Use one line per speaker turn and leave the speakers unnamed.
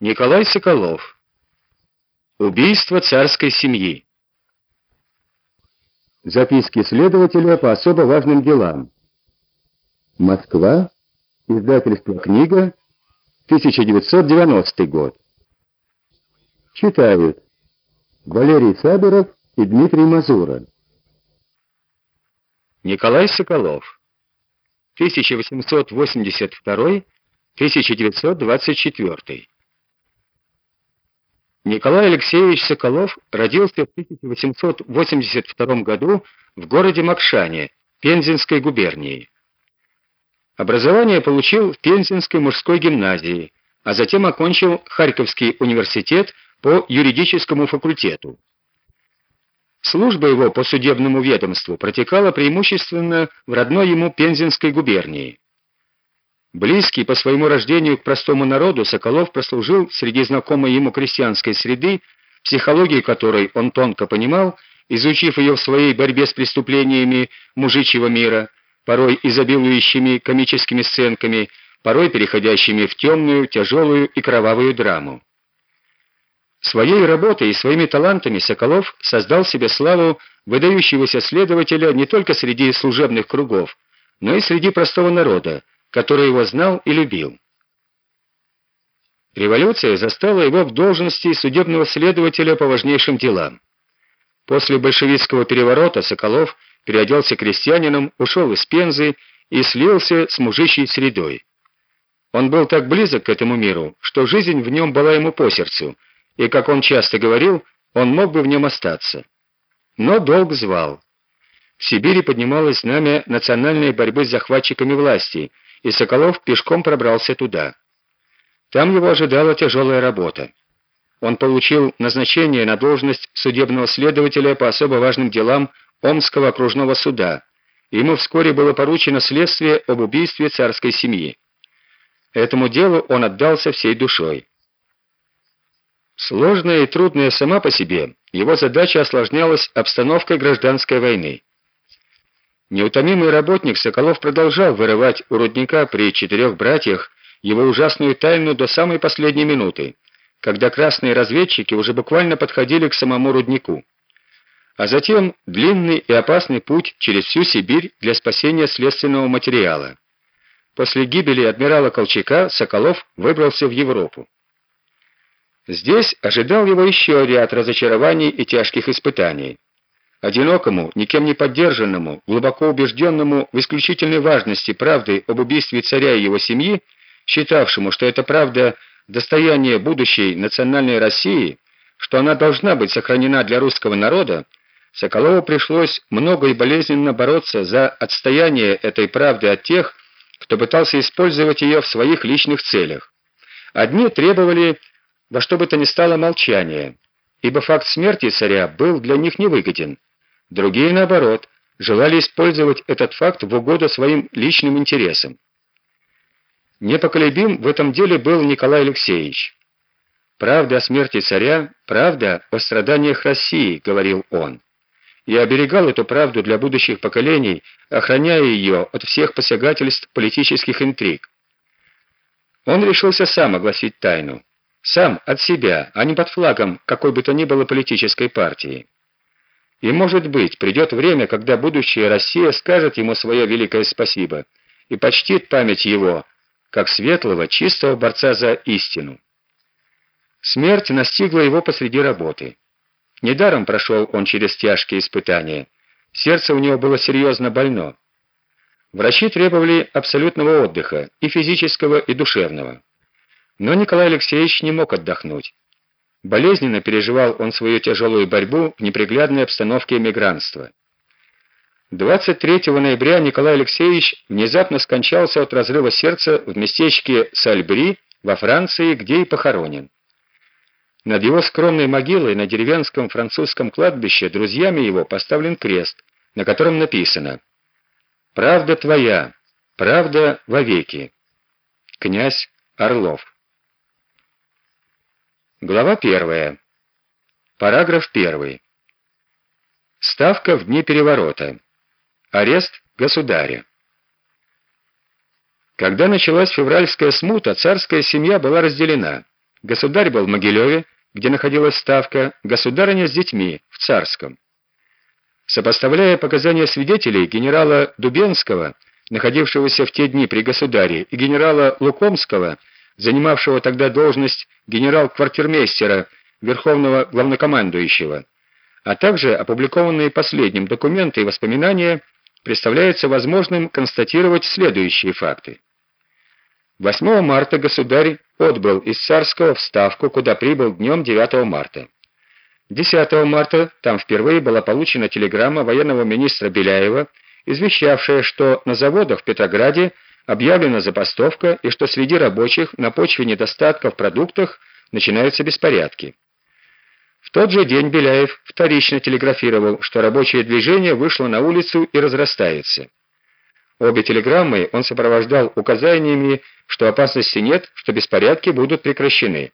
Николай Соколов. Убийство царской семьи. Записки следователя по особо важным делам. Москва. Издательство «Книга», 1990 год. Читают Валерий Саберов и Дмитрий Мазура. Николай Соколов. 1882-1924. Николай Алексеевич Соколов родился в 1882 году в городе Макшане, Пензенской губернии. Образование получил в Пензенской мужской гимназии, а затем окончил Харьковский университет по юридическому факультету. Служба его по судебному ведомству протекала преимущественно в родной ему Пензенской губернии. Близкий по своему рождению к простому народу, Соколов прослужил среди знакомой ему крестьянской среды, психологию которой он тонко понимал, изучив ее в своей борьбе с преступлениями мужичьего мира, порой изобилующими комическими сценками, порой переходящими в темную, тяжелую и кровавую драму. Своей работой и своими талантами Соколов создал себе славу выдающегося следователя не только среди служебных кругов, но и среди простого народа, который его знал и любил. Революция застала его в должности судебного следователя по важнейшим делам. После большевистского переворота Соколов переоделся крестьянином, ушел из Пензы и слился с мужичьей средой. Он был так близок к этому миру, что жизнь в нем была ему по сердцу, и, как он часто говорил, он мог бы в нем остаться. Но долг звал. В Сибири поднималось знамя национальной борьбы с захватчиками власти – и Соколов пешком пробрался туда. Там его ожидала тяжелая работа. Он получил назначение на должность судебного следователя по особо важным делам Омского окружного суда. Ему вскоре было поручено следствие об убийстве царской семьи. Этому делу он отдался всей душой. Сложная и трудная сама по себе, его задача осложнялась обстановкой гражданской войны. Неутомимый работник Соколов продолжал вырывать у рудника при четырех братьях его ужасную тайну до самой последней минуты, когда красные разведчики уже буквально подходили к самому руднику. А затем длинный и опасный путь через всю Сибирь для спасения следственного материала. После гибели адмирала Колчака Соколов выбрался в Европу. Здесь ожидал его еще ряд разочарований и тяжких испытаний. Одинокому, никем не поддержанному, глубоко убежденному в исключительной важности правды об убийстве царя и его семьи, считавшему, что эта правда достояние будущей национальной России, что она должна быть сохранена для русского народа, Соколову пришлось много и болезненно бороться за отстояние этой правды от тех, кто пытался использовать ее в своих личных целях. Одни требовали во что бы то ни стало молчания, ибо факт смерти царя был для них невыгоден. Другие, наоборот, желали использовать этот факт в угоду своим личным интересам. Непоколебим в этом деле был Николай Алексеевич. «Правда о смерти царя, правда о страданиях России», — говорил он. «Я оберегал эту правду для будущих поколений, охраняя ее от всех посягательств политических интриг». Он решился сам огласить тайну. Сам, от себя, а не под флагом какой бы то ни было политической партии. И, может быть, придет время, когда будущая Россия скажет ему свое великое спасибо и почтит память его, как светлого, чистого борца за истину. Смерть настигла его посреди работы. Недаром прошел он через тяжкие испытания. Сердце у него было серьезно больно. Врачи требовали абсолютного отдыха, и физического, и душевного. Но Николай Алексеевич не мог отдохнуть. Болезненно переживал он свою тяжелую борьбу в неприглядной обстановке эмигрантства. 23 ноября Николай Алексеевич внезапно скончался от разрыва сердца в местечке Сальбри во Франции, где и похоронен. Над его скромной могилой на деревенском французском кладбище друзьями его поставлен крест, на котором написано «Правда твоя, правда вовеки». Князь Орлов Глава первая. Параграф первый. Ставка в дни переворота. Арест государя. Когда началась февральская смута, царская семья была разделена. Государь был в Могилеве, где находилась ставка, государыня с детьми в Царском. Сопоставляя показания свидетелей генерала Дубенского, находившегося в те дни при государе, и генерала Лукомского, занимавшего тогда должность генерал-квартирмейстера Верховного главнокомандующего, а также опубликованные последним документы и воспоминания, представляется возможным констатировать следующие факты. 8 марта государь отбыл из Царского в Ставку, куда прибыл днем 9 марта. 10 марта там впервые была получена телеграмма военного министра Беляева, извещавшая, что на заводах в Петрограде объявлена забастовка и что среди рабочих на почве недостатка в продуктах начинаются беспорядки. В тот же день Беляев вторично телеграфировал, что рабочее движение вышло на улицу и разрастается. Обе телеграммы он сопровождал указаниями, что опасности нет, что беспорядки будут прекращены.